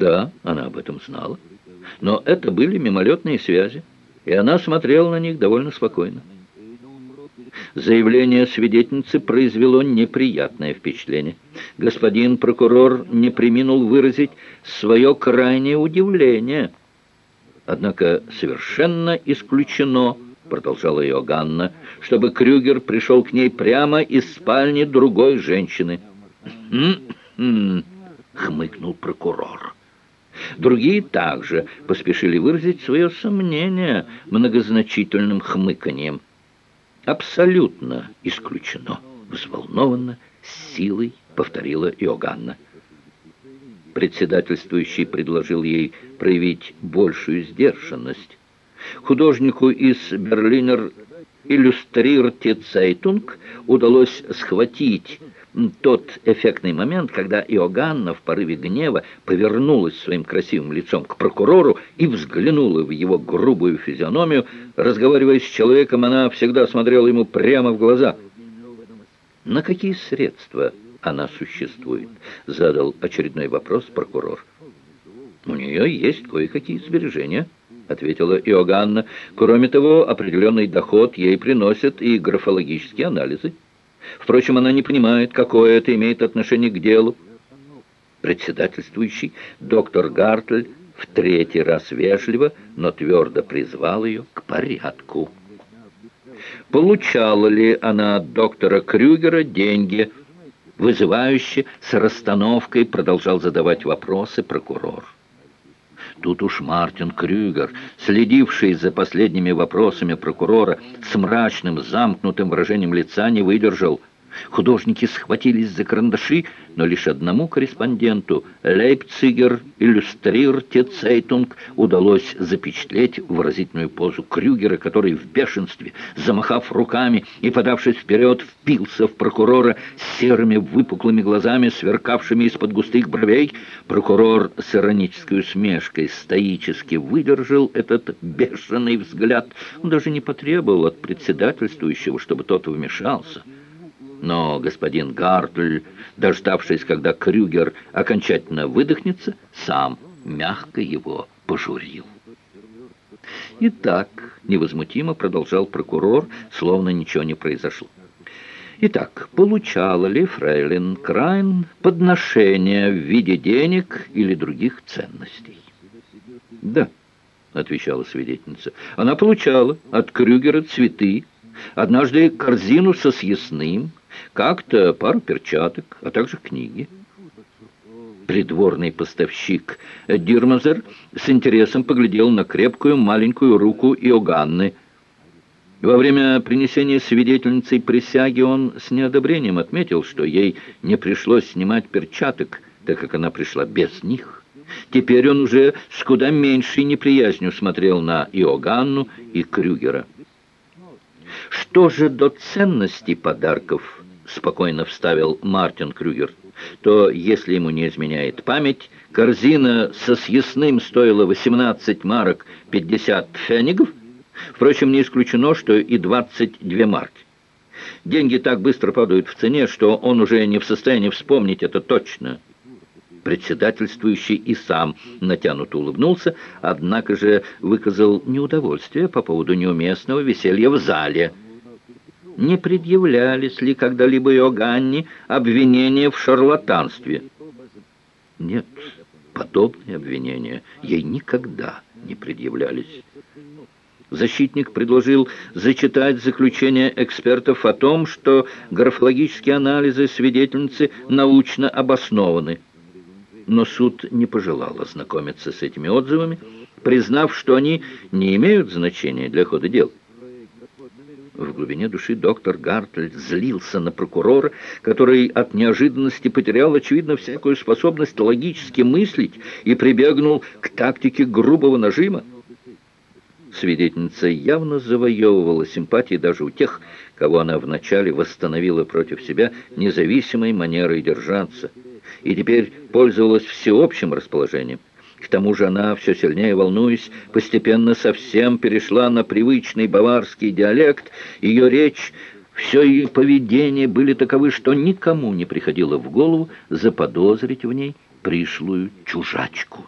Да, она об этом знала. Но это были мимолетные связи, и она смотрела на них довольно спокойно. Заявление свидетельницы произвело неприятное впечатление. Господин прокурор не приминул выразить свое крайнее удивление. Однако совершенно исключено, продолжала Иоганна, чтобы Крюгер пришел к ней прямо из спальни другой женщины. «Хм-хм», хмыкнул прокурор. Другие также поспешили выразить свое сомнение многозначительным хмыканьем. «Абсолютно исключено», — взволнованно, с силой повторила Иоганна. Председательствующий предложил ей проявить большую сдержанность. Художнику из Берлинер «Иллюстрирте Цейтунг» удалось схватить тот эффектный момент, когда Иоганна в порыве гнева повернулась своим красивым лицом к прокурору и взглянула в его грубую физиономию. Разговаривая с человеком, она всегда смотрела ему прямо в глаза. «На какие средства она существует?» — задал очередной вопрос прокурор. «У нее есть кое-какие сбережения», — ответила Иоганна. «Кроме того, определенный доход ей приносят и графологические анализы». Впрочем, она не понимает, какое это имеет отношение к делу. Председательствующий доктор Гартль в третий раз вежливо, но твердо призвал ее к порядку. Получала ли она от доктора Крюгера деньги? Вызывающе, с расстановкой продолжал задавать вопросы прокурор. Тут уж Мартин Крюгер, следивший за последними вопросами прокурора, с мрачным, замкнутым выражением лица не выдержал – Художники схватились за карандаши, но лишь одному корреспонденту, Лейпцигер Иллюстрирте Цейтунг, удалось запечатлеть выразительную позу Крюгера, который в бешенстве, замахав руками и подавшись вперед, впился в прокурора серыми выпуклыми глазами, сверкавшими из-под густых бровей. Прокурор с иронической усмешкой стоически выдержал этот бешеный взгляд. Он даже не потребовал от председательствующего, чтобы тот вмешался. Но господин Гартль, дождавшись, когда Крюгер окончательно выдохнется, сам мягко его пожурил. «Итак», — невозмутимо продолжал прокурор, словно ничего не произошло. «Итак, получала ли фрейлин Крайн подношение в виде денег или других ценностей?» «Да», — отвечала свидетельница, — «она получала от Крюгера цветы, однажды корзину со съестным, как-то пару перчаток, а также книги. Придворный поставщик Дирмазер с интересом поглядел на крепкую маленькую руку Иоганны. Во время принесения свидетельницей присяги он с неодобрением отметил, что ей не пришлось снимать перчаток, так как она пришла без них. Теперь он уже с куда меньшей неприязнью смотрел на Иоганну и Крюгера. Что же до ценности подарков – спокойно вставил Мартин Крюгер, то, если ему не изменяет память, корзина со съестным стоила 18 марок 50 фенигов, впрочем, не исключено, что и 22 марки. Деньги так быстро падают в цене, что он уже не в состоянии вспомнить это точно. Председательствующий и сам натянуто улыбнулся, однако же выказал неудовольствие по поводу неуместного веселья в зале – не предъявлялись ли когда-либо Иоганне обвинения в шарлатанстве. Нет, подобные обвинения ей никогда не предъявлялись. Защитник предложил зачитать заключение экспертов о том, что графологические анализы свидетельницы научно обоснованы. Но суд не пожелал ознакомиться с этими отзывами, признав, что они не имеют значения для хода дел. В глубине души доктор Гартль злился на прокурора, который от неожиданности потерял, очевидно, всякую способность логически мыслить и прибегнул к тактике грубого нажима. Свидетельница явно завоевывала симпатии даже у тех, кого она вначале восстановила против себя независимой манерой держаться, и теперь пользовалась всеобщим расположением. К тому же она, все сильнее волнуясь, постепенно совсем перешла на привычный баварский диалект. Ее речь, все ее поведение были таковы, что никому не приходило в голову заподозрить в ней пришлую чужачку.